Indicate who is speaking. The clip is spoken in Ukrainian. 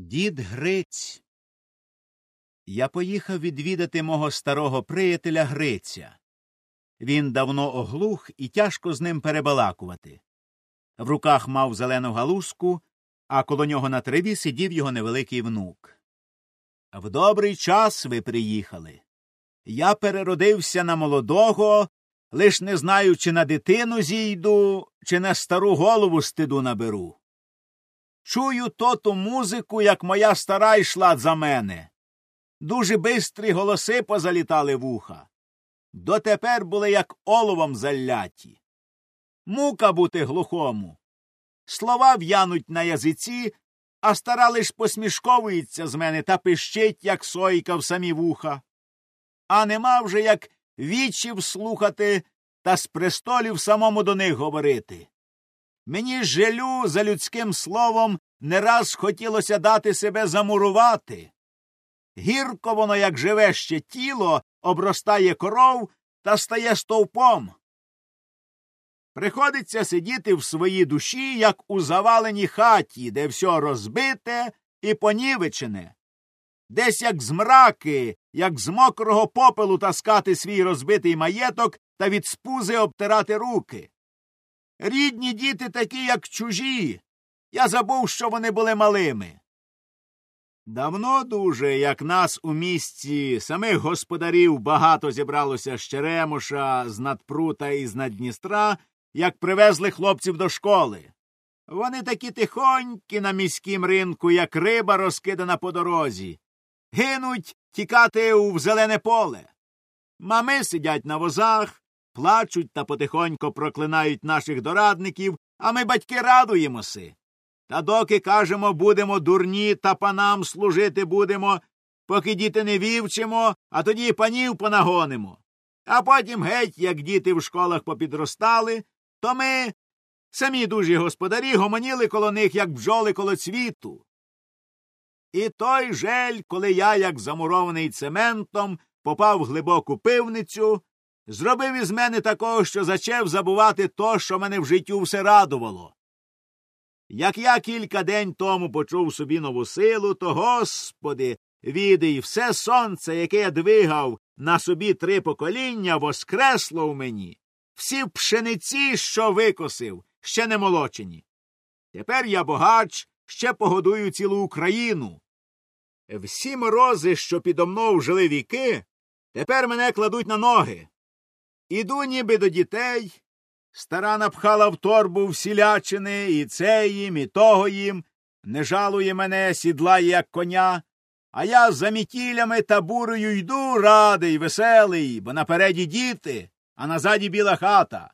Speaker 1: Дід Гриць. Я поїхав відвідати мого старого приятеля Гриця. Він давно оглух і тяжко з ним перебалакувати. В руках мав зелену галузку, а коло нього на траві сидів його невеликий внук. В добрий час ви приїхали. Я переродився на молодого, лиш не знаю, чи на дитину зійду, чи на стару голову стиду наберу. Чую тоту музику, як моя стара йшла за мене. Дуже бистрі голоси позалітали вуха. Дотепер були як оловом заляті. Мука бути глухому. Слова в'януть на язиці, а стара лиш посмішковується з мене та пищить, як сойка в самі вуха. А нема вже як вічів слухати та з престолів самому до них говорити. Мені жалю за людським словом не раз хотілося дати себе замурувати. Гірко воно, як живе ще тіло, обростає кров та стає стовпом. Приходиться сидіти в своїй душі, як у заваленій хаті, де все розбите і понівечене. Десь як з мраки, як з мокрого попелу таскати свій розбитий маєток та від спузи обтирати руки. Рідні діти такі, як чужі. Я забув, що вони були малими. Давно дуже, як нас у місті самих господарів багато зібралося з Черемоша, з надпрута і з Надністра, як привезли хлопців до школи. Вони такі тихонькі на міськім ринку, як риба розкидана по дорозі. Гинуть тікати у зелене поле. Мами сидять на возах, плачуть та потихонько проклинають наших дорадників, а ми, батьки, радуємося. Та доки кажемо, будемо дурні та панам служити будемо, поки діти не вівчимо, а тоді панів понагонимо. А потім геть, як діти в школах попідростали, то ми, самі дужі господарі, гомоніли коло них, як бджоли коло цвіту. І той жель, коли я, як замурований цементом, попав в глибоку пивницю, зробив із мене такого, що зачав забувати то, що мене в життю все радувало. Як я кілька день тому почув собі нову силу, то, господи, відий, все сонце, яке я двигав на собі три покоління, воскресло в мені, всі пшениці, що викосив, ще не молочені. Тепер я богач, ще погодую цілу Україну. Всі морози, що підо мною жили віки, тепер мене кладуть на ноги. Іду ніби до дітей, Стара напхала в торбу всілячини, і це їм, і того їм, не жалує мене, сідлає, як коня, а я за мітілями та бурою йду радий, веселий, бо напереді діти, а назаді біла хата.